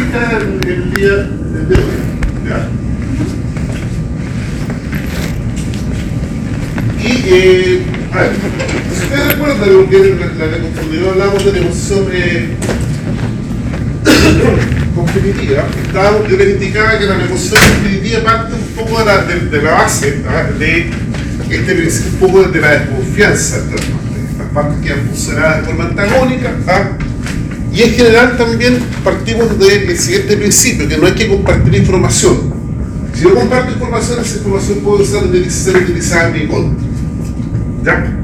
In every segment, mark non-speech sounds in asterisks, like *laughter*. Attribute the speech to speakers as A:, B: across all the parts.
A: el, día de hoy. Y, eh, a ver, si ustedes recuerdan lo que la, la reconstrucción hablamos de negociación eh, *coughs* competitiva, yo les indicaba que la negociación competitiva parte un poco de la, la base, de este un poco de la desconfianza entre las partes, las partes que han funcionado de forma antagónica, ¿ah? Y en general también partimos del siguiente principio, que no hay que compartir información. Si yo comparto información, esa información puede ser, utilizada en mi contra. ¿Ya?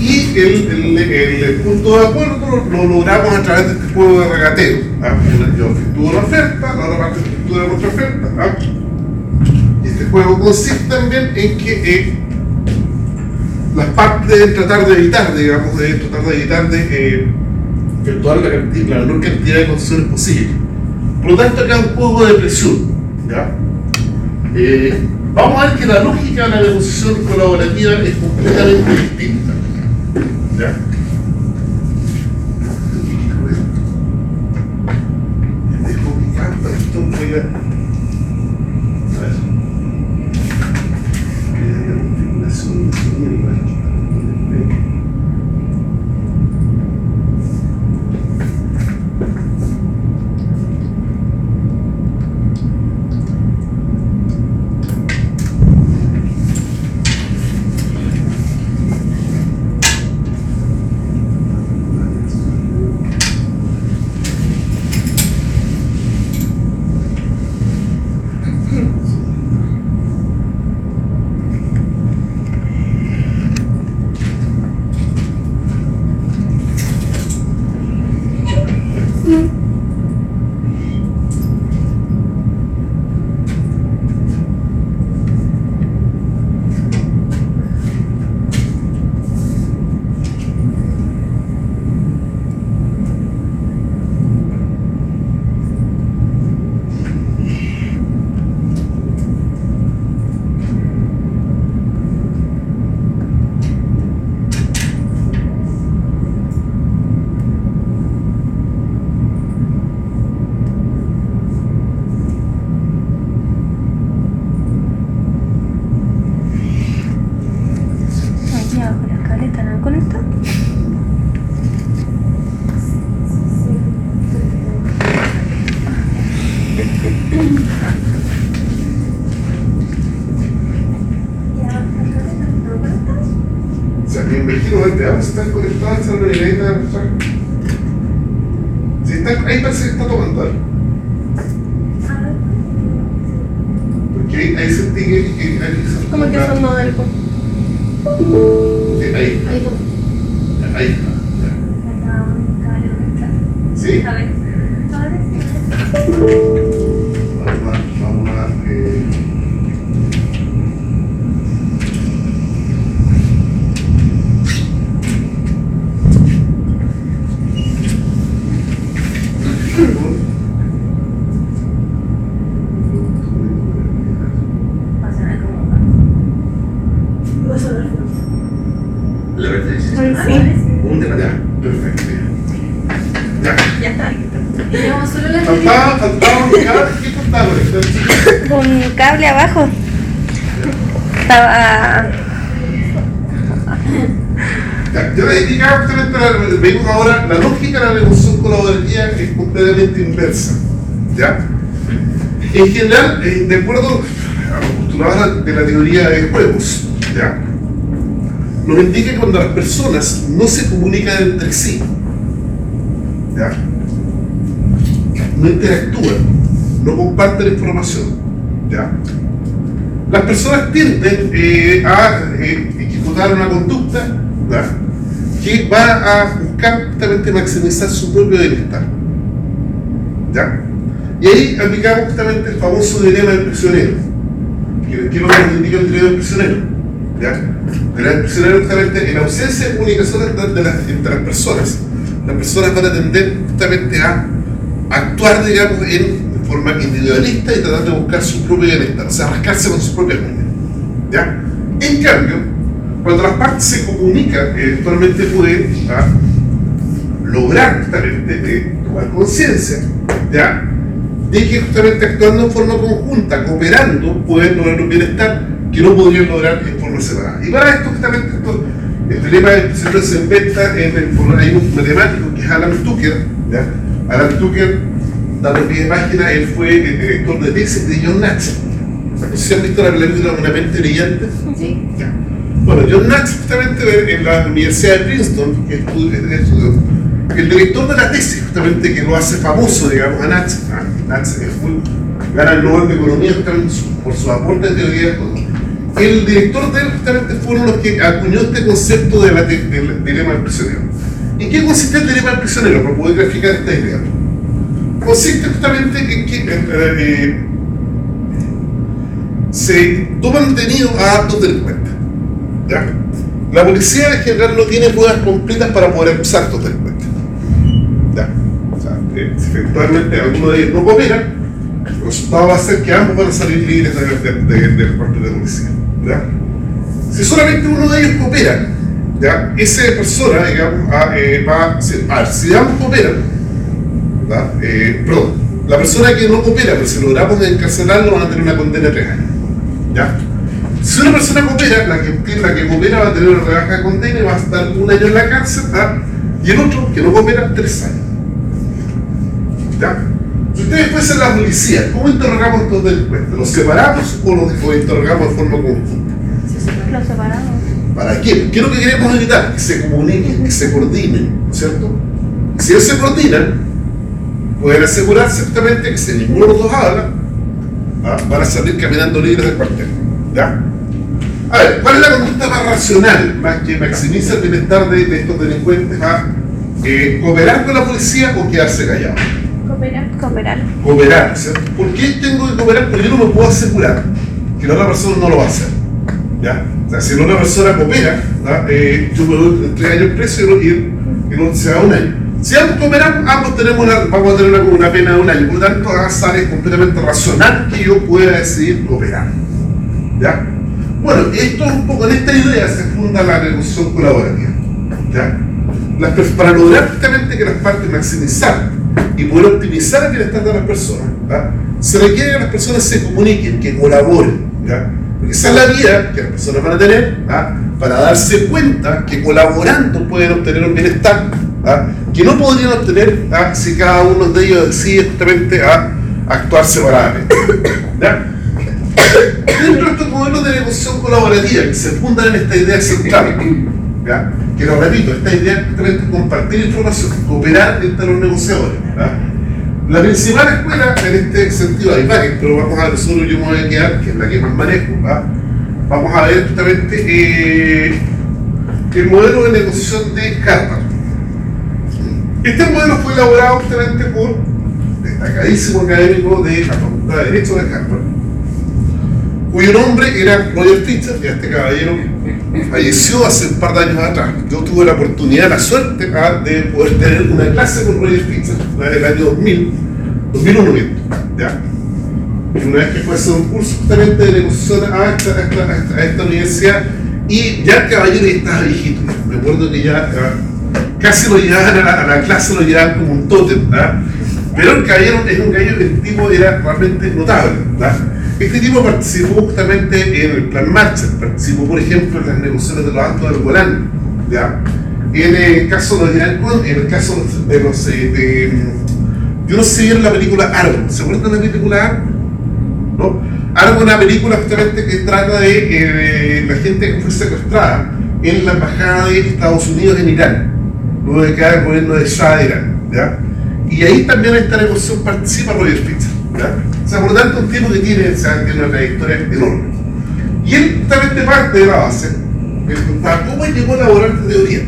A: Y el, el, el- punto de acuerdo lo, lo logramos a través de este juego de regateo. ¿ah? Yo efectúo una oferta, la otra parte efectúa otra oferta. ¿ah? Y este juego consiste también en que eh, las partes deben tratar de evitar, digamos, de tratar de evitar de eh, efectuar la, la menor cantidad de concesiones posible. Por lo tanto, acá un juego de presión. ¿ya? Eh, vamos a ver que la lógica de la negociación colaborativa es completamente distinta. ¿ya? Es complicado esto, voy a- a ver. Eh, la configuración de sonido, igual.
B: Aquí abajo las cables están conectadas.
A: O sea, están conectados a esa realidad Si están, ahí parece que está tomando. ¿eh? Porque ahí, ahí sentí que, que
B: Como que son no del
A: Sí, ahí,
B: Ahí
A: ahí está. ya. ¿Sí a, vamos a eh,
C: La verdad es
B: Ay, sí.
C: un debate.
A: Perfecto. Ya.
B: Ya está.
D: Teníamos solo la
A: Faltaba, faltaba un cable. ¿Qué faltaba? Entonces,
B: Un cable abajo. Estaba.
A: Yo les indicaba justamente, vemos ahora, la lógica de la negociación colaborativa es completamente inversa. ¿Ya? En general, eh, de acuerdo a los postulados de la teoría de juegos, ¿ya? Nos indica que cuando las personas no se comunican entre sí, ¿ya? No interactúan, no comparten información, Las personas tienden eh, a eh, ejecutar una conducta que va a buscar justamente maximizar su propio bienestar. ¿ya? Y ahí aplicamos justamente el famoso dilema del prisionero. que es lo que nos indica el dilema del prisionero. ¿ya? El del prisionero justamente en ausencia de comunicación entre, las, entre las personas. Las personas van a tender justamente a actuar, digamos, en forma individualista y tratar de buscar su propio bienestar, o sea, rascarse con sus propias uñas. ¿ya? En cambio, cuando las partes se comunican, eventualmente pueden lograr justamente eh, tomar conciencia, ¿ya? De que justamente actuando en forma conjunta, cooperando, pueden lograr un bienestar que no podrían lograr en forma separada. Y para esto, justamente, esto, el problema se inventa en el, hay un matemático que es Alan Tucker, ¿ya? Alan Tucker, dando pie de página, él fue el director de tesis de John Natch. ¿Se han visto la película Una mente brillante?
B: Sí.
A: Ya. Bueno, John Natch, justamente en la Universidad de Princeton, que estudió, el director de la tesis, justamente que lo hace famoso, digamos, a Natch, Natch gana el Nobel de Economía por su aporte de teoría el director de él justamente fueron los que acuñó este concepto de del dilema del prisionero. ¿En qué consiste el dilema del prisionero? Para poder graficar esta idea. Consiste justamente en que eh, eh, se toman detenidos a dos delincuentes. ¿ya? La policía en general no tiene pruebas completas para poder acusar a estos delincuentes. ¿ya? O sea, eh, si eventualmente alguno de ellos no coopera, el resultado va a ser que ambos van a salir libres del de, de, de, parte de la policía. ¿ya? Si solamente uno de ellos coopera, ¿ya? esa persona digamos, a, eh, va a ser, a ver, si ambos cooperan, eh, perdón, la persona que no coopera, pero si logramos encarcelarlo, van a tener una condena de tres años. ¿ya? Si una persona coopera, la que, la que coopera va a tener una rebaja de condena y va a estar un año en la cárcel, ¿ya? y el otro, que no coopera, tres años. ¿Ya? Si ustedes fuesen la policía, ¿cómo interrogamos a estos delincuentes? ¿Los separamos o los, los interrogamos de forma conjunta?
B: Los separamos.
A: ¿Para qué? ¿Qué es lo que queremos evitar? Que se comuniquen, que se coordinen, ¿no es cierto? Si ellos se coordinan, pueden asegurarse justamente que si ninguno de los dos habla, ¿ah? van a salir caminando libres del cuartel. ¿Ya? A ver, ¿cuál es la conducta más racional, más que maximiza el bienestar de, de estos delincuentes? ¿ah? Eh, ¿Cooperar con la policía o quedarse callado?
B: Cooperar. Cooperar.
A: Cooperar, ¿cierto? ¿Por qué tengo que cooperar? Porque yo no me puedo asegurar que la otra persona no lo va a hacer. ¿Ya? O sea, si la otra persona coopera, ¿ah? eh, yo me doy tres años preso y, y no se da un año. Si ambos cooperamos, ambos tenemos una, vamos a tener una, pena de un año. Por lo tanto, sale completamente racional que yo pueda decidir cooperar. ¿Ya? Bueno, esto es un poco, en esta idea se funda la negociación colaborativa. ¿Ya? Para lograr justamente que las partes maximizar y poder optimizar el bienestar de las personas, ¿ya? se requiere que las personas se comuniquen, que colaboren. ¿ya? Porque esa es la vía que las personas van a tener ¿ya? para darse cuenta que colaborando pueden obtener un bienestar ¿ah? Que no podrían obtener ¿ah? si cada uno de ellos decide justamente a actuar separadamente. *coughs* Dentro de estos modelos de negociación colaborativa que se fundan en esta idea central, ¿ya? que lo repito, esta idea justamente compartir información, cooperar entre los negociadores. ¿ya? La principal escuela en este sentido, hay varias, pero vamos a ver, solo yo me voy a quedar, que es la que más manejo, vamos a ver justamente eh, el modelo de negociación de Harvard. Este modelo fue elaborado justamente por destacadísimo académico de la Facultad de Derecho de Harvard, cuyo nombre era Roger Fischer, y este caballero falleció hace un par de años atrás. Yo tuve la oportunidad, la suerte ah, de poder tener una clase con Roger Fischer en el año 2000, 2001 ¿ya? Y una vez que fue a hacer un curso justamente de negociación a esta, esta, esta, universidad, y ya el caballero estaba viejito. Me acuerdo que ya casi lo llevaban a la, clase, lo llevaban como un tótem, ¿verdad? Pero el caballero es un gallo que el tipo era realmente notable, ¿verdad? Este tipo participó justamente en el Plan Marshall, participó, por ejemplo, en las negociaciones de los Altos del Golán, ¿ya? En el caso de Irán, en el caso de los. Eh, de, yo no sé vieron la película Argo, ¿se acuerdan de la película Argo? ¿No? Argo es una película justamente que trata de eh, la gente que fue secuestrada en la embajada de Estados Unidos en Irán, luego de el gobierno de Irán, ¿ya? Y ahí también esta negociación participa Roger Fischer, ¿ya? O sea, por lo tanto, un tipo que tiene, o sea, tiene una trayectoria enorme. Y él justamente parte de la base, me preguntaba, ¿cómo llegó a elaborar esta teoría?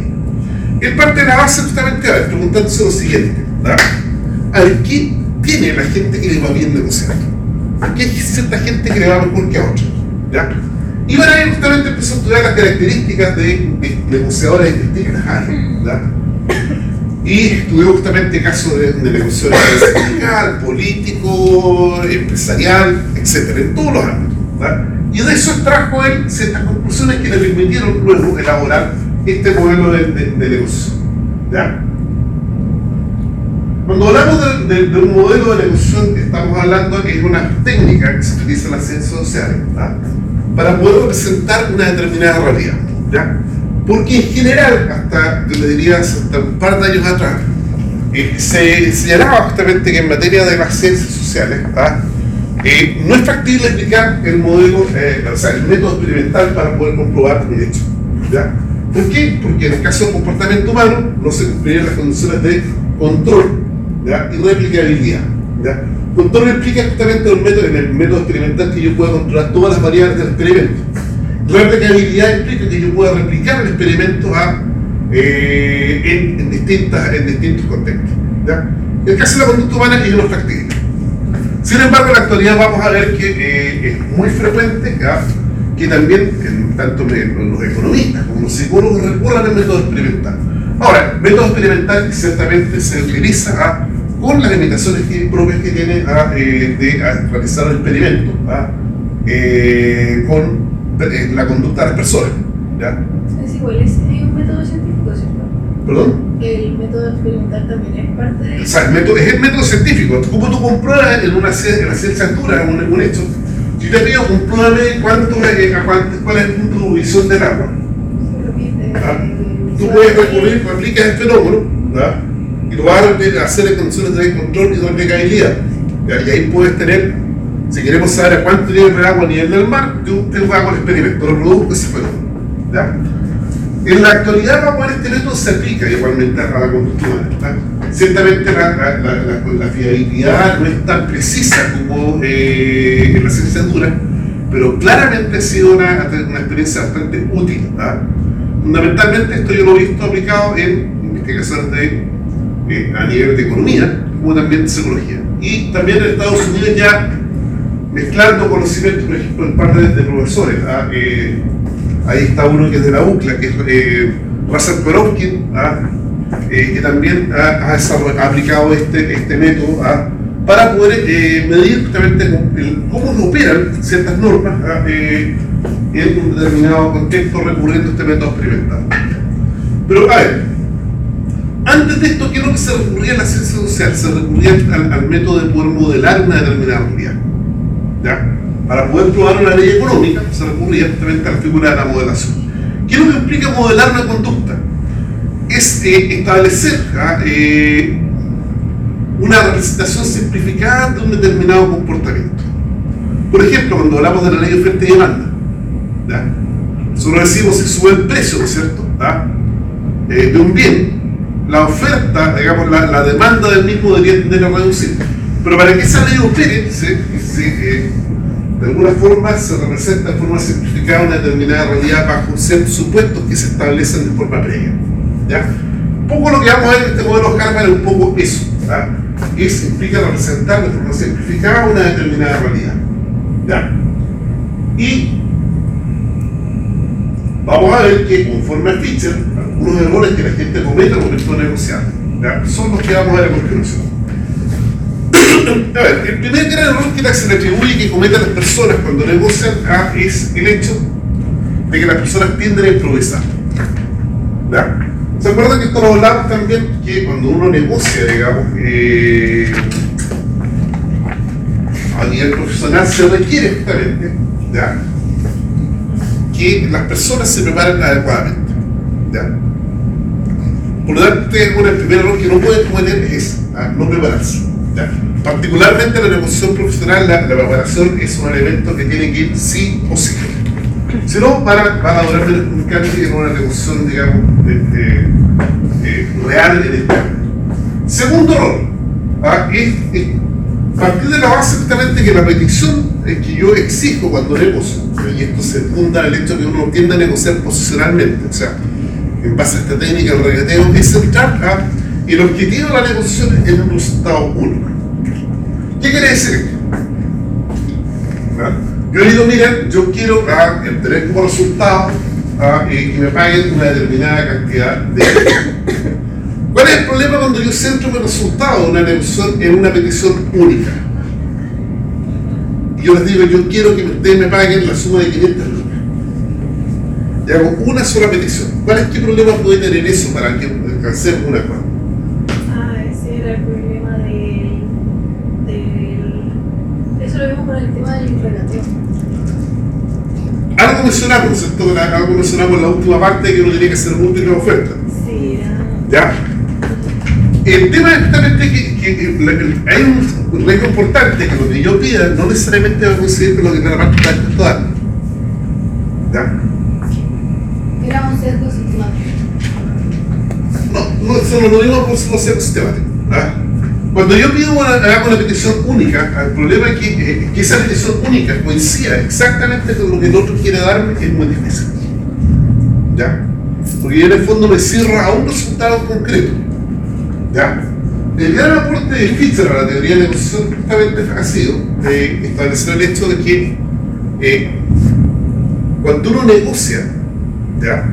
A: Él parte de la base justamente, a ver, preguntándose lo siguiente, ¿ya? A ver, ¿qué tiene la gente que le va bien negociando? ¿Por qué hay cierta gente que le va mejor que a otra? ¿Ya? Y para ahí justamente empezó a estudiar las características de, negociadores distintas áreas. ¿ya? Y estudió justamente casos de, de negociación sindical, político, empresarial, etcétera, en todos los ámbitos. ¿ya? Y de eso extrajo él ciertas conclusiones que le permitieron luego elaborar este modelo de, de, de negocio. ¿ya? Cuando hablamos de, de- un modelo de negociación, estamos hablando que es una técnica que se utiliza en las ciencias sociales ¿ah? para poder representar una determinada realidad. ¿ya? Porque en general, hasta, yo le diría, hasta un par de años atrás, eh, se señalaba justamente que en materia de las ciencias sociales, ¿ah? Eh, no es factible explicar el modelo, eh, o sea, el método experimental para poder comprobar un hecho. ¿ya? ¿Por qué? Porque en el caso del comportamiento humano no se cumplirían las condiciones de control y replicabilidad. Control implica justamente un método, en el método experimental que yo pueda controlar todas las variables del experimento. Replicabilidad implica que yo pueda replicar el experimento a, eh, en, en distintas, en distintos contextos. ¿ya? El caso de la conducta humana es no factible. Sin embargo, en la actualidad vamos a ver que eh, es muy frecuente ¿ya? que también, en, tanto los economistas como los psicólogos, recurran al método experimental. Ahora, método experimental ciertamente se utiliza ¿ah? con las limitaciones que- propias que tiene ¿ah? eh, de ah, realizar el experimento eh, con la conducta de las personas. ¿ya?
C: Es igual, es un método científico, ¿cierto?
A: ¿Perdón?
C: El método experimental también es parte de
A: O sea, el método, es el método científico. ¿Cómo tú compruebas en una, en ciencia dura un, un hecho? Si te pido, compruébame cuánto, eh, a cuánto- cuál es de ubicción del agua. ¿ah? Tú puedes recurrir, aplicas el fenómeno ¿ah? y lo vas a hacer en condiciones de control y de replicabilidad. ¿ya? Y ahí puedes tener, si queremos saber a cuánto nivel el agua a nivel del mar, yo te hago el experimento, reproduzco ese fenómeno. ¿ya? En la actualidad, vamos a ver, este método se aplica igualmente a la conducta humana. Ciertamente la, la- la- la- fiabilidad no es tan precisa como eh, en la ciencia dura, pero claramente ha sido una, una experiencia bastante útil. Fundamentalmente esto yo lo he visto aplicado en investigaciones de, eh, a nivel de economía, como también de psicología. Y también en Estados Unidos ya mezclando conocimientos, por ejemplo, en par de, profesores. ¿ah? Eh, ahí está uno que es de la UCLA, que es eh, Russell ¿ah? Eh, que también ha, aplicado este, este método ¿ah? para poder eh, medir justamente cómo, el- cómo operan ciertas normas ¿ah? En un determinado contexto recurriendo a este método experimental. Pero, a ver, antes de esto, ¿qué es lo que se recurría en la ciencia social? Se recurría al, al método de poder modelar una determinada realidad. Para poder probar una ley económica, se recurría justamente a la figura de la modelación. ¿Qué es lo que implica modelar una conducta? Es eh, establecer eh, una representación simplificada de un determinado comportamiento. Por ejemplo, cuando hablamos de la ley de oferta y demanda, nosotros decimos si sube el precio, ¿no es cierto? Eh, de un bien, la oferta, digamos, la, la demanda del mismo debería tender a reducir. Pero para que esa ley opere, se, eh, de alguna forma se representa de forma simplificada una determinada realidad bajo ciertos supuestos que se establecen de forma previa. Un poco lo que vamos a ver en este modelo Harvard es un poco eso, ¿ya? se implica representar de forma simplificada una determinada realidad. Y vamos a ver que conforme a Fischer, algunos errores que la gente comete al momento de negociar son los que vamos a ver a continuación. El primer gran error que se le atribuye que cometen las personas cuando negocian ah, es el hecho de que las personas tienden a improvisar. ¿Se acuerdan que esto lo hablamos también? Que cuando uno negocia, digamos, eh, a nivel profesional se requiere justamente que las personas se preparen adecuadamente. Por lo tanto, el primer error que no pueden cometer es ¿ah? no prepararse. Particularmente en la negociación profesional, la, la preparación es un elemento que tiene que ir sí o sí. Si no, van a, van a durar un cambio en una negociación, digamos, este, eh, real en este ámbito. Segundo error, ¿ah? es, es partir de la base justamente que la petición eh, que yo exijo cuando negocio, y esto se funda en el hecho de que uno tiende a negociar posicionalmente, o sea, en base a esta técnica del regateo, es entrar a el objetivo de la negociación en un resultado único. ¿Qué quiere decir esto? ¿Ah? Yo digo, miren, yo quiero ah, tener como resultado ah, eh, que me paguen una determinada cantidad de *coughs* ¿Cuál es el problema cuando yo centro mi resultado una en una petición única? Y yo les digo, yo quiero que ustedes me paguen la suma de 500 lucas. Y hago una sola petición. ¿Cuál es qué problema puede tener eso para que alcancemos un acuerdo?
C: Ah, ese era el problema como por el tema del regateo.
A: Algo mencionamos, ¿cierto? Algo mencionamos en la última parte que uno tenía que hacer múltiples ofertas.
C: Sí.
A: ¿Ya? El tema es justamente que, que la- el- hay un riesgo importante que lo que yo pida no necesariamente va a coincidir con lo que la parte está actual. ¿Ya?
C: Era un sesgo sistemático.
A: No, no, eso no lo digo por no ser sistemático. ¿ah? Cuando yo pido una, hago una petición única, el problema es que, eh, esa petición única coincida exactamente con lo que el otro quiere darme es muy difícil. ¿Ya? Porque en el fondo me cierra a un resultado concreto. ¿Ya? El gran aporte de Fischer a la teoría de negociación justamente ha sido eh, establecer el hecho de que eh, cuando uno negocia, ¿ya?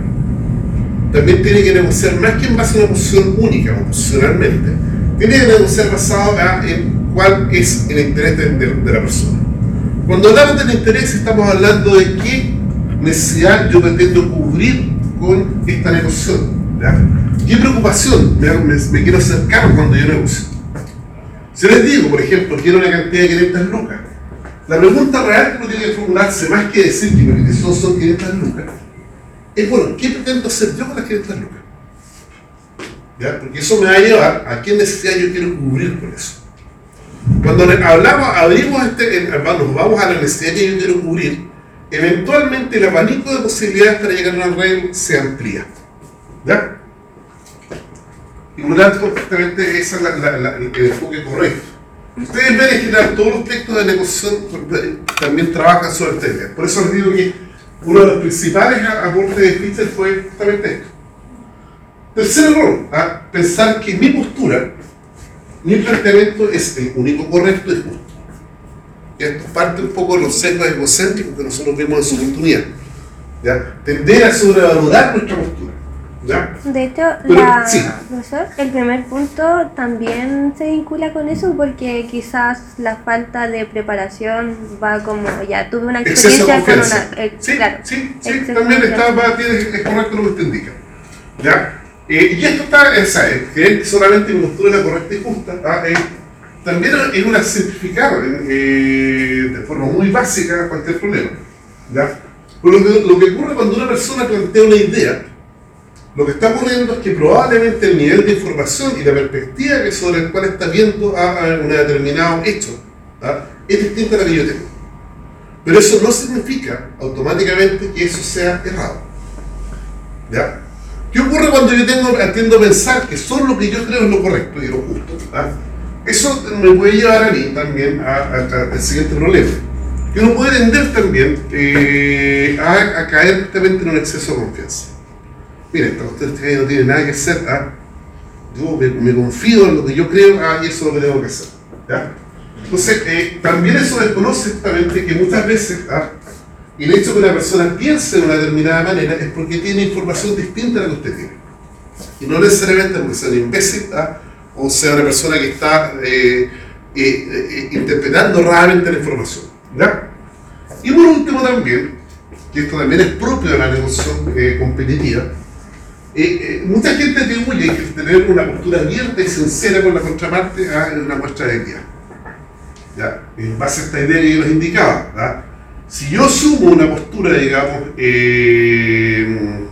A: también tiene que negociar más que en base a una posición única posicionalmente, tiene que negociar basado en cuál es el interés de, la persona. Cuando hablamos del interés estamos hablando de qué necesidad yo pretendo cubrir con esta negociación. ¿Qué preocupación me, quiero hacer cargo cuando yo negocio? Si les digo, por ejemplo, quiero una cantidad de 500 lucas, la pregunta real que uno tiene que formularse, más que decir que mi petición son 500 lucas, es bueno, ¿qué pretendo hacer yo con las 500 lucas? Porque eso me va a llevar a qué necesidad yo quiero cubrir con eso. Cuando hablamos, abrimos este, nos vamos a la necesidad que yo quiero cubrir, eventualmente el abanico de posibilidades para llegar a una regla se amplía. ¿Ya? Y por lo tanto, justamente ese es el enfoque correcto. Ustedes ven en general todos los textos de negociación también trabajan sobre este tema. Por eso les digo que uno de los principales aportes de Fischer fue justamente esto. Tercer error, ¿ah? pensar que mi postura, mi planteamiento es el único correcto y justo. Esto parte un poco de los sesgos egocéntricos que nosotros vimos en su oportunidad. ¿ya? Tender a sobrevalorar nuestra postura. ¿ya?
B: De hecho,
A: Pero,
B: la,
A: sí.
B: profesor, el primer punto también se vincula con eso porque quizás la falta de preparación va como, ya tuve una experiencia con una... eh,
A: sí,
B: claro,
A: sí, sí, también está, va- tiene- es correcto lo que usted indica. ¿Ya? Y esto está, eh, creer solamente mi postura es correcta y justa, ¿ah? También es una simplificar eh, de forma muy básica cualquier problema. ¿Ya? Lo que, ocurre cuando una persona plantea una idea, lo que está ocurriendo es que probablemente el nivel de información y la perspectiva sobre el cual está viendo a, a un determinado hecho ¿ah? es distinta a la que yo tengo. Pero eso no significa automáticamente que eso sea errado. ¿Ya? ¿Qué ocurre cuando yo tengo, tiendo a pensar que solo lo que yo creo es lo correcto y lo justo? ¿ah? Eso me puede llevar a mí también al siguiente problema. Que uno puede tender también eh, a, a caer justamente en un exceso de confianza. Miren, esta este no tiene nada que hacer. ¿ah? Yo me, me confío en lo que yo creo ah, y eso es lo que tengo que hacer. ¿ya? Entonces, eh, también eso desconoce justamente que muchas veces ¿ah? El hecho que una persona piense de una determinada manera es porque tiene información distinta a la que usted tiene. Y no necesariamente porque sea un imbécil ¿ah? o sea una persona que está eh, eh, eh, interpretando raramente la información. ¿ya? Y por último también, que esto también es propio de la negociación competitiva, mucha gente atribuye que tener una postura abierta y sincera con la contraparte ah, una muestra de equidad. En base a esta idea que yo les indicaba, ¿ya? Si yo sumo una postura, digamos, eh,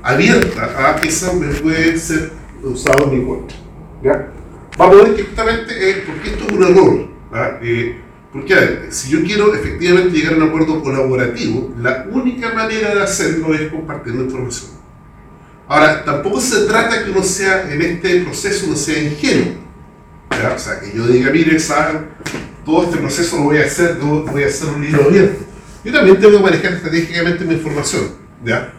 A: abierta, ¿ah? esa me puede ser usada en mi contra. ¿ya? Vamos a ver que justamente, eh, porque esto es un error. Eh, porque, a ver, si yo quiero efectivamente llegar a un acuerdo colaborativo, la única manera de hacerlo es compartiendo información. Ahora, tampoco se trata que uno sea, en este proceso, uno sea ingenuo. ¿ya? O sea, que yo diga, mire, saben, todo este proceso lo voy a hacer, voy a hacer un libro abierto. Yo también tengo que manejar estratégicamente mi información. ¿ya?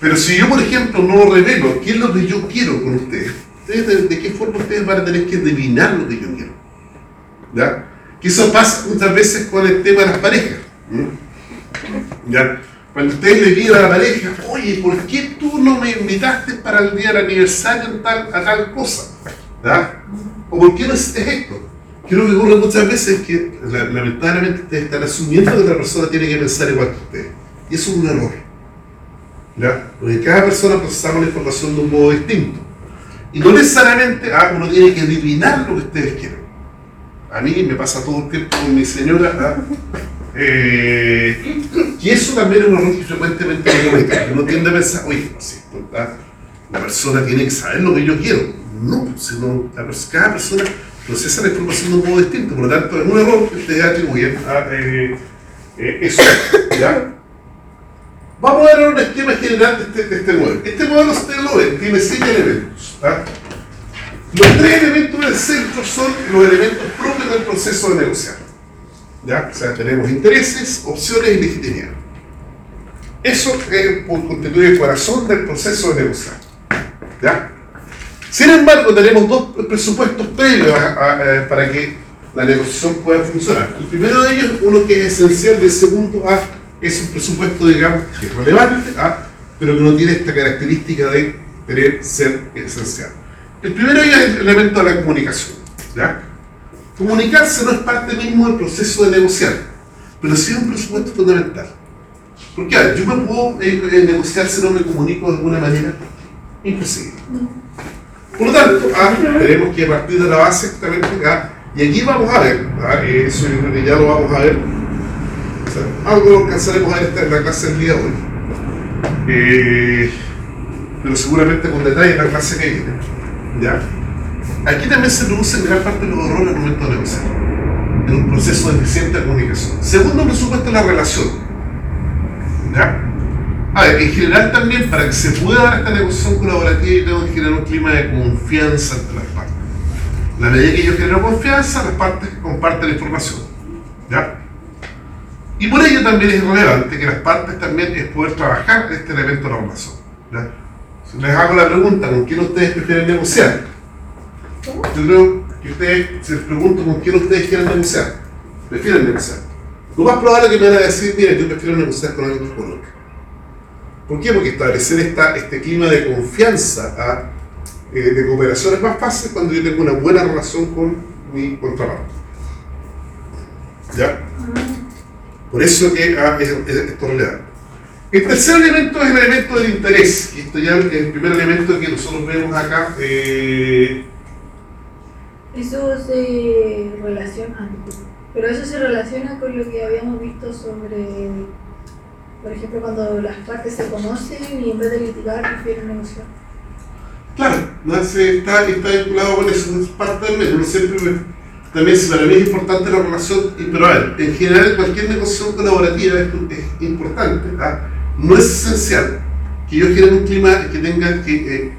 A: Pero si yo, por ejemplo, no revelo qué es lo que yo quiero con ustedes, ¿ustedes de, qué forma ustedes van a tener que adivinar lo que yo quiero? ¿Ya? Que eso pasa muchas veces con el tema de las parejas. ¿Ya? Cuando ustedes le piden a la pareja, oye, ¿por qué tú no me invitaste para el día del aniversario a tal cosa? ¿Ya? ¿O por qué no hiciste esto? Creo que ocurre muchas veces que la- lamentablemente ustedes están asumiendo que la persona tiene que pensar igual que ustedes. Y eso es un error. ¿Ya? Porque cada persona procesamos la información de un modo distinto. Y no necesariamente ah, uno tiene que adivinar lo que ustedes quieren. a mí me pasa todo el tiempo con mi señora, ¿ah? Eh, y eso también es un error que frecuentemente que uno tiende a pensar, oye, no la persona tiene que saber lo que yo quiero. No, sino la cada persona procesa la información de un modo distinto, por lo tanto es un error que ustedes atribuyen a eh, eh, eso. ¿ya? Vamos a ver un esquema general de este, este modelo. Este modelo, ustedes lo ven, tiene siete elementos. Los tres elementos del centro son los elementos propios del proceso de negociar. ¿Ya? O sea, tenemos intereses, opciones y legitimidad. Eso eh, constituye el corazón del proceso de negociar. ¿Ya? Sin embargo, tenemos dos presupuestos previos a- para que la negociación pueda funcionar. El primero de ellos, uno que es esencial, y el segundo A, es un presupuesto, digamos, que es relevante, ¿ah? pero que no tiene esta característica de tener ser esencial. El primero es el elemento de la comunicación. ¿ya? Comunicarse no es parte mismo del proceso de negociar, pero sí es un presupuesto fundamental. Porque yo me puedo eh, eh, negociar si no me comunico de alguna manera. Imposible. Por lo tanto, ah, tenemos que partir de la base exactamente acá, y aquí vamos a ver, ah, eso yo creo que ya lo vamos a ver, algo lo alcanzaremos a ver en la clase del día de hoy, Eh, pero seguramente con detalle en la clase que viene. ¿ya? Aquí también se producen gran parte de los errores al momento de negociar, en un proceso de eficiente comunicación. Segundo presupuesto es la relación. ¿ya? A ver, en general también, para que se pueda dar esta negociación colaborativa, yo tengo que generar un clima de confianza entre las partes. La medida que yo genero confianza, las partes comparten la información. ¿Ya? Y por ello también es relevante que las partes también es poder trabajar este elemento de la relación. Si les hago la pregunta, ¿con quién ustedes prefieren negociar? Yo creo que ustedes, si les pregunto con quién ustedes quieren negociar, prefieren negociar. Lo más probable es que me van a decir, mire, yo prefiero negociar con alguien que conozco. ¿Por qué? Porque establecer esta, este clima de confianza, ¿ah? eh, de cooperación es más fácil cuando yo tengo una buena relación con mi contraparte. ¿Ya? Por eso que ah, es, es- esto es relevante. El tercer elemento es el elemento del interés. Y esto ya es el primer elemento que nosotros vemos acá. eh,
C: Eso se relaciona, pero eso se relaciona con lo que habíamos visto sobre, por ejemplo, cuando las partes se conocen y en vez de litigar prefieren negociar.
A: Claro, no se está, está vinculado con eso, es parte del medio. Siempre me- también, para mí es importante la relación, pero a ver, en general cualquier negociación colaborativa es, es importante, ¿ah? no es esencial que yo genere un clima que tenga que eh,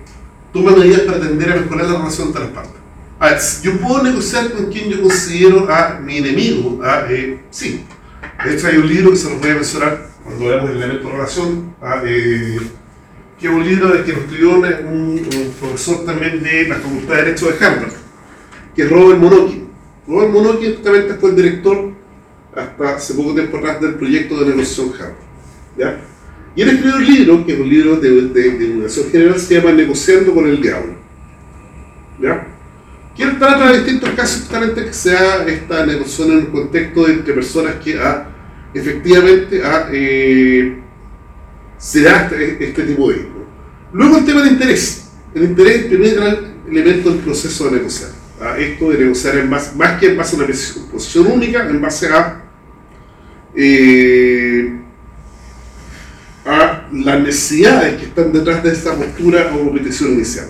A: tome medidas para tender a mejorar la relación entre las partes. A ver, yo puedo negociar con quien yo considero a mi enemigo, ¿ah? Eh, sí. De hecho hay un libro que se los voy a mencionar veamos el elemento relación, ¿ah? Eh, que es un libro de que lo escribió un, profesor también de la Facultad de Derecho de Harvard, que es Robert Monokin. Robert Monokin justamente fue el director hasta hace poco tiempo atrás del proyecto de negociación Harvard. ¿ya? Y él escribió un libro, que es un libro de, de, general, se llama Negociando con el Diablo. ¿ya? Que él trata de distintos casos justamente que se da esta negociación en un contexto entre personas que ah, efectivamente ah, eh, se da este, este tipo de vínculo. Luego el tema de interés. El interés gran elemento del proceso de negociar. ¿ah? Esto de negociar en base, más que en base a una posición única, en base a, eh, a las necesidades que están detrás de esta postura o petición inicial.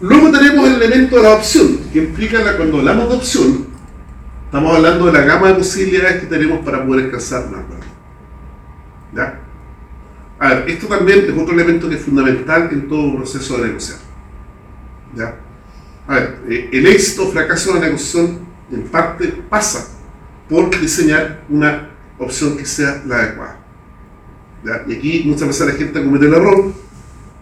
A: Luego tenemos el elemento de la opción, que implica la, cuando hablamos de opción, estamos hablando de la gama de posibilidades que tenemos para poder alcanzar un acuerdo. ¿Ya? A ver, esto también es otro elemento que es fundamental en todo proceso de negociar. ¿Ya? A ver, eh, el éxito o fracaso de la negociación en parte pasa por diseñar una opción que sea la adecuada. ¿Ya? Y aquí muchas veces la gente comete el error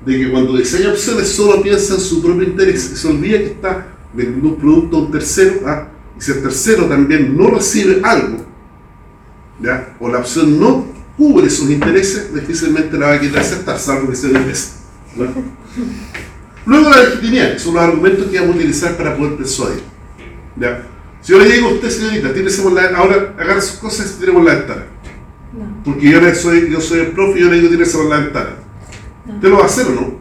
A: de que cuando diseña opciones solo piensa en su propio interés y se olvida que está vendiendo un producto a un tercero ¿ah? Y si el tercero también no recibe algo ¿ya? o la opción no cubre sus intereses, difícilmente la va a querer aceptar, salvo que sea de interés. ¿no? Luego la legitimidad, que son los argumentos que vamos a utilizar para poder persuadir. ¿ya? Si yo le digo a usted, señorita, tírese la, ahora agarra sus cosas y tire por la ventana.
C: No,
A: Porque yo, soy, yo soy el profe y yo le digo tírese por la ventana.
C: no.
A: ¿Usted lo va a hacer o no?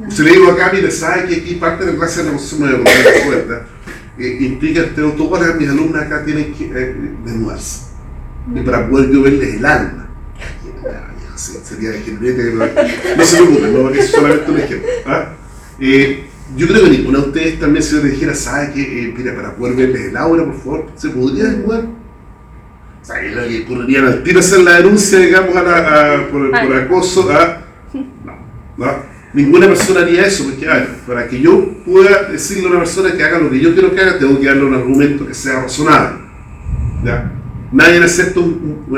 C: no.
A: Si le digo acá, mire, sabe que aquí parte de la clase de negociación me voy a contar la cuenta. Eh, implica que todas mis alumnas acá tienen que eh, desnudarse. Y para poder yo verles el alma. Ya, ya, sería de no, se preocupen, no, es solamente un ejemplo. ¿ah? Eh, yo creo que ninguna de ustedes también se les dijera, ¿sabe que, eh, mira, para poder verles el aura, por favor, se podría desnudar? O sea, que lo que ocurriría al tiro hacer la denuncia, digamos, a la, a- por, por acoso, a... No, no. Ninguna persona haría eso, porque para que yo pueda decirle a una persona que haga lo que yo quiero que haga, tengo que darle un argumento que sea razonable. ¿ya? Nadie acepta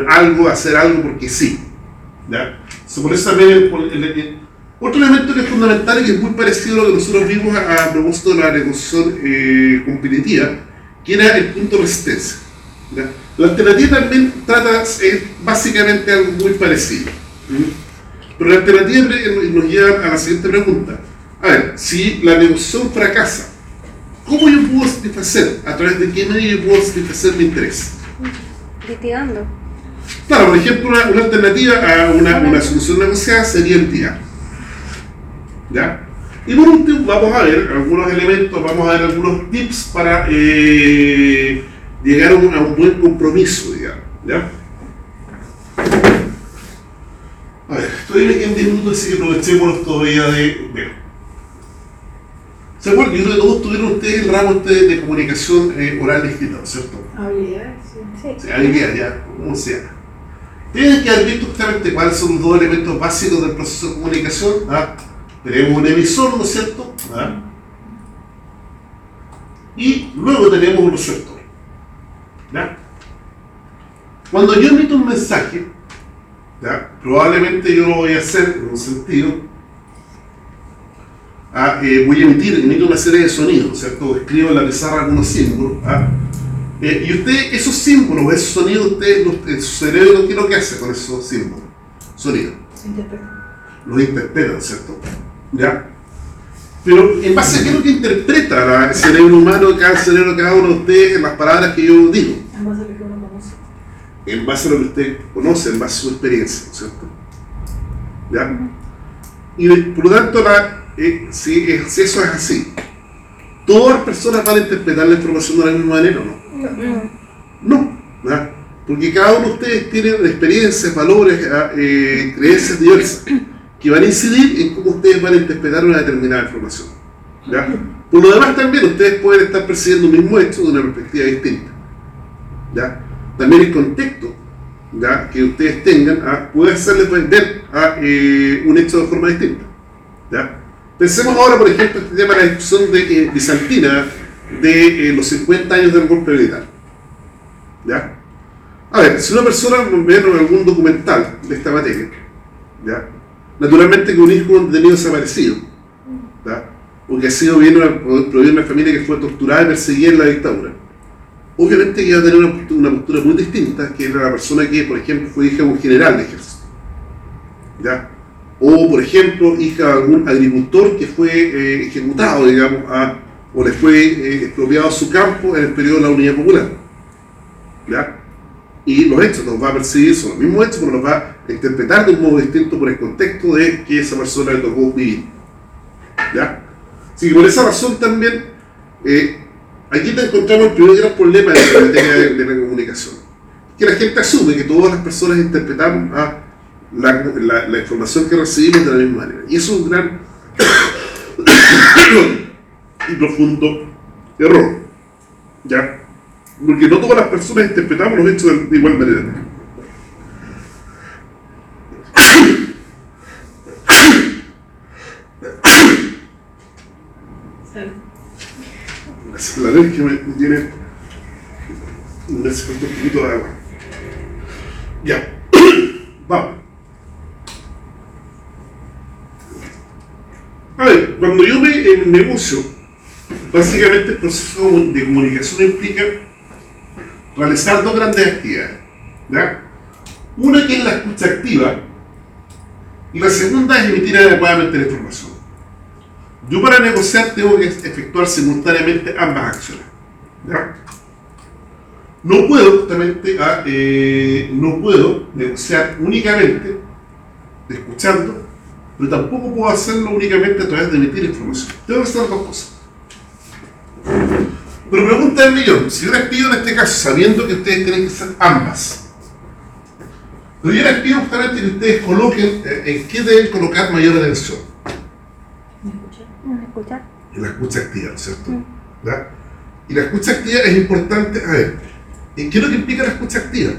A: algo, hacer algo porque sí. otro elemento que es fundamental y que es muy parecido a lo que nosotros vimos a, a propósito de la negociación eh, competitiva, que era el punto de resistencia. La alternativa también trata eh, básicamente algo muy parecido. Pero la alternativa nos lleva a la siguiente pregunta. A ver, si la negociación fracasa, ¿cómo yo puedo satisfacer? ¿A través de qué medio yo puedo satisfacer mi interés?
B: Litigando.
A: Claro, por ejemplo, una, una alternativa a una, una solución negociada sería el diálogo. ¿Ya? Y por último, vamos a ver algunos elementos, vamos a ver algunos tips para eh, llegar a un, a un buen compromiso, digamos. ¿Ya? A ver, estoy aquí en 10 minutos, así que aprovechémonos todavía de ver. ¿Se acuerdan? Yo creo que todos tuvieron ustedes el ramo ustedes de comunicación eh, oral y escrita, ¿no es ¿cierto?
C: Habilidades, sí.
B: Sí.
A: O sea, habilidad, ya, como sea. Tienen que haber visto justamente cuáles son los dos elementos básicos del proceso de comunicación. ¿ah? Tenemos un emisor, ¿no es cierto? ¿Ah? Y luego tenemos un receptor. ¿ya? Cuando yo emito un mensaje, ¿ya? probablemente yo lo voy a hacer en un sentido. ¿ah? Eh, voy a emitir, emito una serie de sonidos, ¿no es cierto? Escribo en la pizarra algunos símbolos. ¿ah? Eh, y usted, esos símbolos, esos sonidos, usted, su cerebro, ¿qué es lo que hace con esos símbolos? Sonidos. Los interpreta, ¿cierto? ¿Ya? Pero, ¿en base a qué es lo que interpreta el cerebro humano, cada cerebro, cada uno de ustedes, en las palabras que yo digo?
C: En base a lo que uno conoce.
A: En base a lo que usted conoce, en base a su experiencia, ¿no es cierto? ¿Ya? Y por lo tanto, la, eh, si, es- si eso es así, ¿todas las personas van a interpretar la información de la misma manera o no? No, ¿verdad? porque cada uno de ustedes tiene experiencias, valores, ah, eh, creencias diversas que van a incidir en cómo ustedes van a interpretar una determinada información. ¿ya? Por lo demás también ustedes pueden estar percibiendo un mismo hecho de una perspectiva distinta. ¿ya? También el contexto que ustedes tengan ah, puede hacerles ver ah, eh, un hecho de forma distinta. Pensemos ahora, por ejemplo, este tema de la discusión de, eh, bizantina de eh, los 50 años del golpe militar. A ver, si una persona ve algún documental de esta materia, naturalmente que un hijo un detenido desaparecido, ¿ya? o que ha sido bien una, o proviene de una familia que fue torturada y perseguida en la dictadura, obviamente que iba a tener una, postura- muy distinta que era la persona que, por ejemplo, fue hija de un general de ejército. ¿ya? O, por ejemplo, hija de algún agricultor que fue eh, ejecutado, digamos, o le fue eh, expropiado su campo en el periodo de la Unidad Popular. ¿ya? Y los hechos los va a percibir, son los mismos hechos, pero los va a interpretar de un modo distinto por el contexto de que esa persona le tocó vivir. ¿ya? Así que por esa razón también, eh, aquí te encontramos el primer gran problema de la materia de, la comunicación. Que la gente asume que todas las personas interpretamos a la, información que recibimos de la misma manera. Y eso es un gran *coughs* y profundo error. ¿Ya? Porque no todas las personas interpretamos los hechos de igual manera. *clears throat* A ver, cuando yo me en negocio, básicamente el proceso de comunicación implica realizar dos grandes actividades. Una que es la escucha activa y la segunda es emitir adecuadamente la información. Yo para negociar tengo que efectuar simultáneamente ambas acciones. No puedo justamente ah, eh, no puedo negociar únicamente escuchando, pero tampoco puedo hacerlo únicamente a través de emitir información. Tengo que hacer dos cosas. Pero pregunta del millón, si yo les pido en este caso, sabiendo que ustedes tienen que ser ambas, pero yo les pido justamente que ustedes coloquen eh, en qué deben colocar mayor atención.
C: ¿Me escuchan?
B: ¿Nos escuchas?
A: En la escucha activa, ¿no es ¿cierto?
B: Mm.
A: Y la escucha activa es importante, a ver, ¿en ¿qué es lo que implica la escucha activa?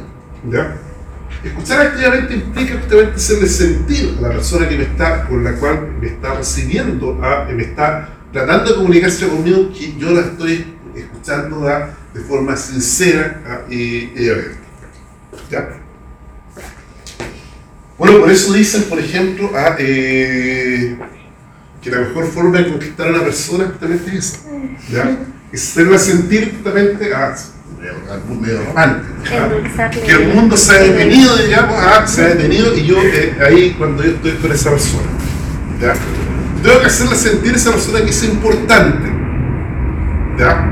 A: Escuchar activamente implica justamente hacerle sentir a la persona que me está, con la cual me está recibiendo, a- me está tratando de comunicarse conmigo, que yo la estoy escuchando a, de forma sincera a, y, y abierta. ¿Ya? Bueno, por eso dicen, por ejemplo, a, eh, que la mejor forma de conquistar a una persona justamente es esa. ¿ya? Es hacerla sentir justamente a, medio, medio romántico. que el mundo se ha detenido, digamos, ah, se ha detenido y yo eh, ahí cuando yo estoy con esa persona. ¿ya? Tengo que hacerle sentir a esa persona que es importante. ¿Ya?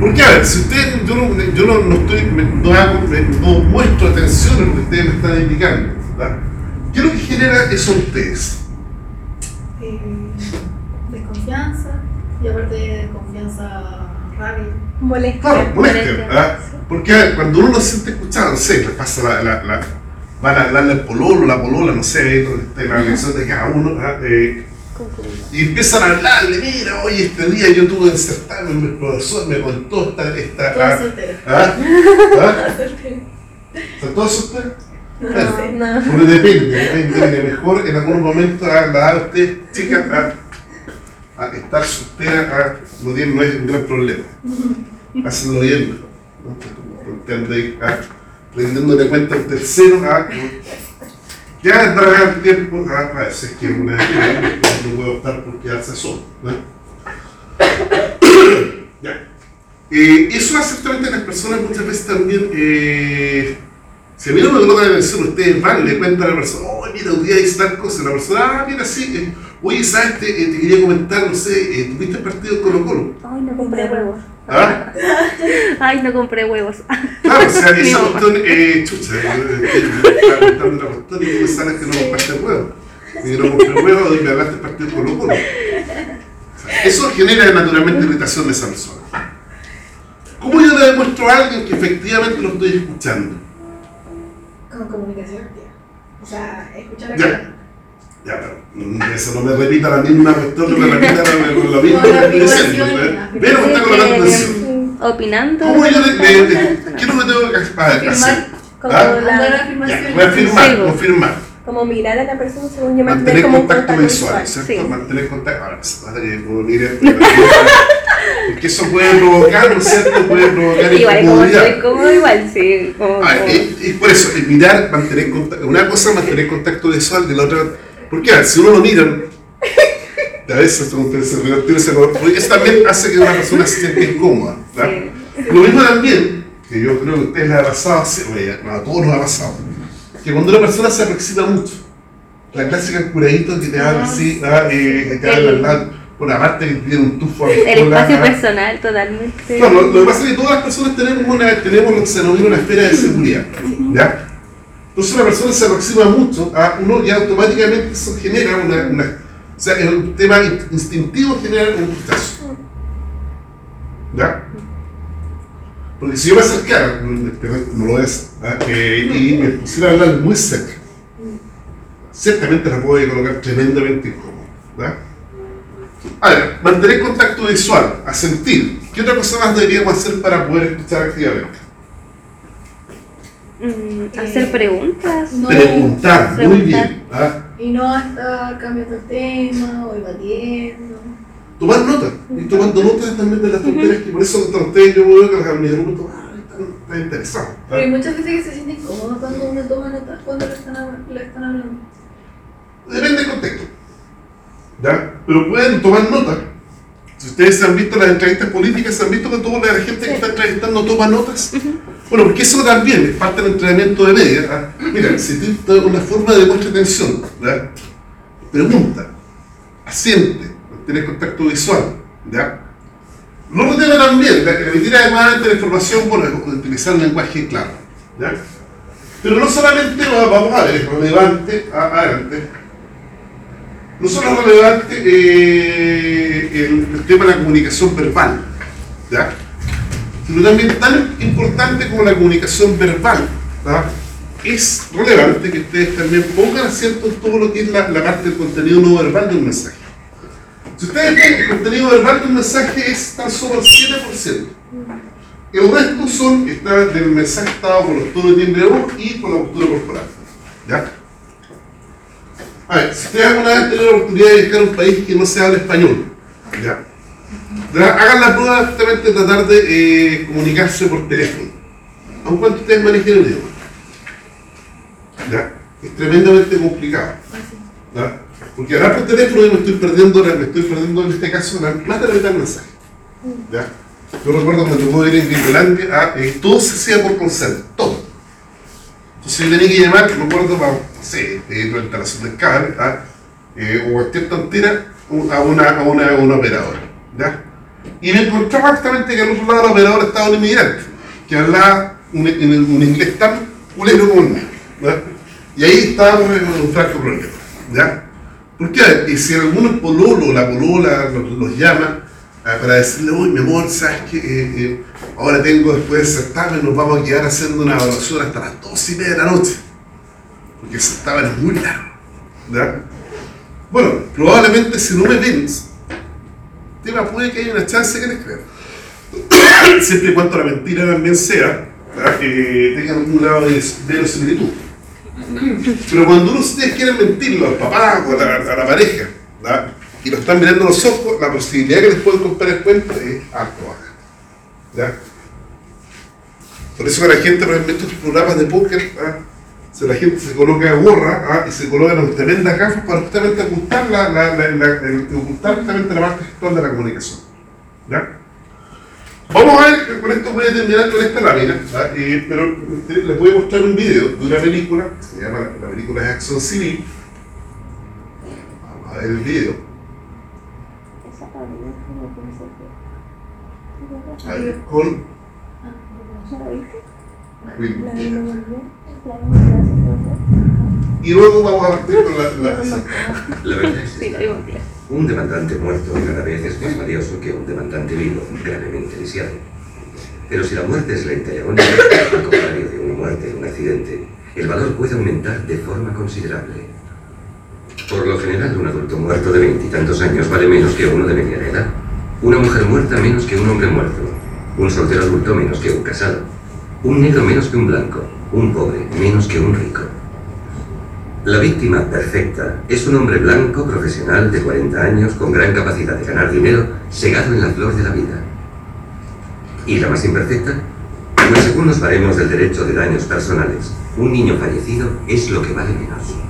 A: Porque a ver, si ustedes, yo no, yo no, no estoy, me- no, hago, me- no muestro atención a lo que ustedes me están indicando. ¿ya? ¿Qué es lo que genera eso en ustedes?
C: Eh, desconfianza y aparte de rabia.
B: Molestia.
A: Claro, molestia.
B: molestia.
A: ¿ah? Porque a ver, cuando uno no se siente escuchado, no sé, le pasa la, la, la- van a darle el pololo, la polola, no sé, ahí donde está la relación de cada uno, ¿ah? Eh, y empiezan a hablarle, mira, oye, este día yo tuve que insertarme, mi profesor me contó esta... esta
C: Toda
A: ah. ¿ah? *laughs* ¿Ah?
C: Soltera.
A: ¿Están todos ustedes?
C: No,
B: No,
C: sé.
B: no.
A: Porque depende, depende, mejor en algún momento a la ustedes, chicas, a, a estar soltera a, no, tiene- no es un gran problema. Hacenlo bien, ¿no? Ahí, ah, rendiéndole cuenta a un tercero, ah, ya entrará el tiempo, ah, a veces que una no puede optar por quedarse solo. ¿no? *coughs* Ya. Eh, eso hace justamente a las personas muchas veces también. Eh, si a mí no me colocan la atención, ustedes van, le cuentan a la persona, oh, mira, un día hice tal cosa, la persona, ah, mira, sí, eh, oye, ¿sabes? Te, eh, te quería comentar, no sé, eh, ¿tuviste el partido Colo Colo?
B: Ay, no compré huevos.
A: ¿Ah? *laughs*
B: Ay, no compré huevos.
A: Claro, o sea, esa cuestión, eh, chucha, eh, eh, estaba contando la cuestión y tú me sales que no compraste huevo. Y no compré huevo y me hablaste del partido Colo Colo. O sea, Eso genera naturalmente irritación de esa persona. ¿Cómo yo le demuestro a alguien que efectivamente lo estoy escuchando?
C: Con comunicación activa. O sea, escuchar a
A: Ya. pero eso no me repita la misma cuestión, no me repita la, lo mismo
C: No, la
A: que estoy diciendo.
C: afirmación,
A: ¿eh?
C: la
A: Ve lo que está colocando atención.
B: Opinando.
A: ¿Cómo yo qué lo que tengo que hacer?
D: Como,
A: ¿Ah?
C: Mandar
D: la,
A: confirmar, confirmar.
D: como mirar a la persona según yo
A: Mantener
D: mantener como
A: contacto
D: contacto
A: visual,
D: visual.
A: ¿cierto?
B: Sí.
A: Mantener contacto. Ahora, pues, madre, como mire, *laughs* porque eso puede provocar, ¿no es cierto? Puede provocar
B: Igual, como
A: incomodidad.
B: cómodo, igual, sí. Como,
A: Ah,
B: como-
A: y, y por eso, el mirar, mantener contacto. Una cosa es mantener contacto visual y la otra. Porque a ver, si uno lo mira, a veces revertir ese porque eso también hace que una persona se sienta incómoda.
B: Sí.
A: Lo mismo también, que yo creo que a ustedes les ha pasado, a todos nos ha pasado, que cuando una persona se aproxima mucho, la clásica curadito que te habla así, ah, eh, que te habla por aparte que tiene un tufo *laughs*
B: El espacio
A: ah,
B: personal, totalmente.
A: Claro, lo, lo que pasa es que todas las personas tenemos, una, tenemos lo que se denomina una esfera de seguridad. ¿ya? Entonces una persona se aproxima mucho a uno y automáticamente eso genera una, O sea, es un tema in- instintivo generar un rechazo. ¿Ya? Porque si yo me acercara, no lo es, ¿ah? Eh, y me pusiera a hablar muy cerca, ciertamente la puedo colocar tremendamente incómodo. ¿ya? Ahora, mantener contacto visual, a sentir. ¿Qué otra cosa más deberíamos hacer para poder escuchar activamente?
B: Mm, hacer preguntas.
C: No.
A: Preguntar, muy bien. ¿ah?
C: Y no estar cambiando el tema o evadiendo.
A: Tomar nota. Y tomando notas también de las tonterías que por eso ustedes yo veo que los amigos ah, están, están interesados. ¿ah?
C: Pero hay muchas veces que se sienten incómodos cuando uno toma notas cuando le están, le están hablando.
A: Depende del contexto. ¿Ya? Pero pueden tomar nota. Si ustedes han visto las entrevistas políticas, ¿se han visto que toda la gente que está entrevistando toma notas? Bueno, porque eso también es parte del entrenamiento de media. ¿ah? Mira, si tú una forma de muestra atención, ¿ya? pregunta, asiente, mantener contacto visual, ¿ya? Lo otro tema también, emitir adecuadamente la información, bueno, es utilizar un lenguaje claro, ¿ya? Pero no solamente, va- vamos a ver, es relevante, adelante, no solo es relevante eh, el, el tema de la comunicación verbal, ¿ya? Sino también tan importante como la comunicación verbal. ¿ya? Es relevante que ustedes también pongan acento en todo lo que es la, la parte del contenido no verbal de un mensaje. Si ustedes ven, el contenido verbal de un mensaje es tan solo el 7%. El resto son, está del mensaje estado con los tonos de timbre de voz y con la postura corporal. ¿Ya? A ver, si ustedes alguna vez tienen la oportunidad de viajar a un país que no se habla español, ¿ya? Hagan la prueba justamente de tratar de eh, comunicarse por teléfono, aun cuando ustedes manejen el idioma. ¿Ya? Es tremendamente complicado. ¿ya? Porque hablar por teléfono yo me estoy perdiendo, me estoy perdiendo en este caso la, más de la mitad del mensaje. ¿ya? Yo recuerdo cuando pude ir en Gringolandia, eh, todo se hacía por consent, todo. Entonces yo tenía que llamar, me acuerdo, para, no sé, eh, la instalación del cable, ah, eh, o cualquier tontera, a una, a una, a una operadora. ¿ya? Y me encontraba exactamente que al otro lado de la operadora estaba un inmigrante, que hablaba un, el- un inglés tan culero como el. ¿ya? Y ahí estábamos en un franco problema. ¿ya? ¿Por qué? Y si algunos pololo, la polola, los, llama ah, para decirle, uy, mi amor, ¿sabes qué? Eh, eh, ahora tengo después de certamen, nos vamos a quedar haciendo una evaluación hasta las dos y media de la noche. Porque el certamen es muy largo. ¿ya? Bueno, probablemente si no me ven, tema puede que haya una chance que les crean. *coughs* Siempre y cuando la mentira también sea, que tenga algún grado de verosimilitud. Pero cuando uno ustedes quieren mentirlo al papá o a la, pareja, y lo están mirando los ojos, la posibilidad que les pueden comprar el cuento es alto baja. Por eso que la gente, por ejemplo, estos programas de póker, ¿ah? si la gente se coloca gorra ¿ah? y se coloca las tremendas gafas para justamente ocultar la, la, la, la- el- ocultar justamente la parte gestual de la comunicación. ¿ya? Vamos a ver, con esto voy a terminar con esta lámina, ¿ah? Eh, pero eh, les voy a mostrar un video de una película, que se llama, la película es Action Civil. Vamos a ver el video.
B: Esa Paulina como que se
A: A ver, con
B: ¿Ya la
A: Y luego vamos a partir con la, la-
E: La verdad es
B: Sí, lo digo en inglés.
E: un demandante muerto cada vez es más valioso que un demandante vivo, gravemente lisiado. Pero si la muerte es lenta y agónica, al contrario de una muerte en un accidente, el valor puede aumentar de forma considerable. Por lo general, un adulto muerto de veintitantos años vale menos que uno de mediana edad. Una mujer muerta menos que un hombre muerto. Un soltero adulto menos que un casado. Un negro menos que un blanco. Un pobre menos que un rico. La víctima perfecta es un hombre blanco, profesional, de 40 años, con gran capacidad de ganar dinero, segado en la flor de la vida. ¿Y la más imperfecta? Pues según los baremos del derecho de daños personales, un niño fallecido es lo que vale menos.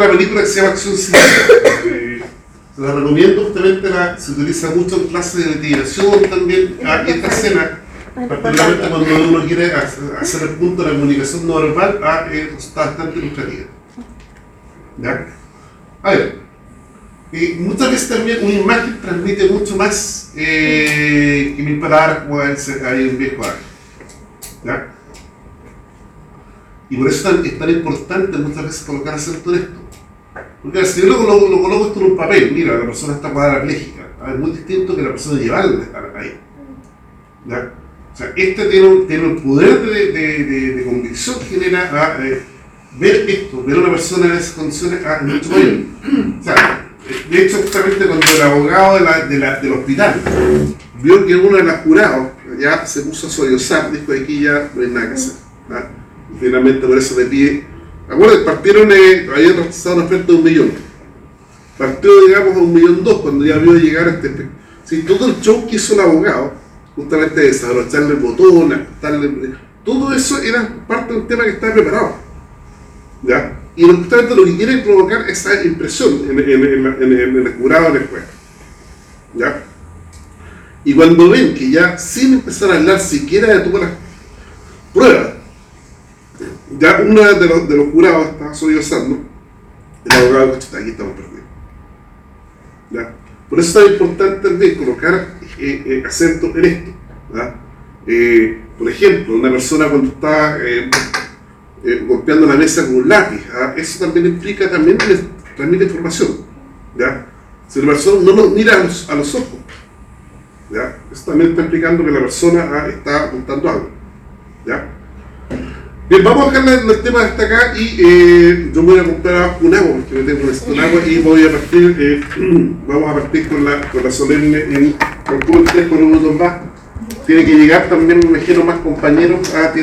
F: Una
A: película que se llama Acción Civil. Eh, Se la recomiendo, justamente la, se utiliza mucho en clases de litigación también. Ah, esta escena, particularmente cuando uno quiere hacer el punto de la comunicación no verbal, ah, eh, está bastante ilustrativa. ¿Ya? A ver, y muchas veces también una imagen transmite mucho más eh, que mil palabras, como ahí un viejo. ¿Ya? Y por eso tan- es tan importante muchas veces colocar acento en esto. Porque si yo lo lo coloco esto en un papel, mira, la persona está cuadraplégica, es muy distinto que la persona llevarla ahí. ¿Ya? O sea, este tiene, tiene el poder de, de, de- convicción que genera a, eh, ver esto, ver a una persona en esas condiciones a mucho mayor. O sea, de hecho, justamente cuando el abogado de la- de la- del hospital vio que uno de los jurados ya se puso a sollozar, dijo aquí ya no hay nada que hacer. ¿ah? Y finalmente por eso le pide. Acuérdense, partieron, eh, habían rechazado una oferta de un millón. Partió, digamos, a un millón dos cuando ya vio llegar este. Sí, todo el show que hizo el abogado, justamente desabrocharle el botón, ajustarle. Todo eso era parte de un tema que estaba preparado. ¿Ya? Y justamente lo que quiere es provocar esa impresión en, en- en en- el jurado en el juez. ¿Ya? Y cuando ven que ya sin empezar a hablar siquiera de todas las pruebas, ya uno de los, de jurados está sollozando, el abogado "Chuta, aquí estamos perdidos. ¿Ya? Por eso es tan importante también colocar eh, eh, acento en esto. ¿ya? Eh, por ejemplo, una persona cuando está eh, golpeando la mesa con un lápiz, ¿ah? eso también implica, también transmite información. ¿ya? Si la persona no nos mira a los, a los ojos, ¿ya? eso también está implicando que la persona está apuntando algo. ¿ya? Bien, vamos a dejar el, el tema hasta acá y eh, yo me voy a comprar un agua porque me tengo un agua y voy a partir, eh, *clears throat* vamos a partir con la, con la solemne en con tres minutos más. Tiene que llegar también, me imagino, más compañeros. Ah, tiene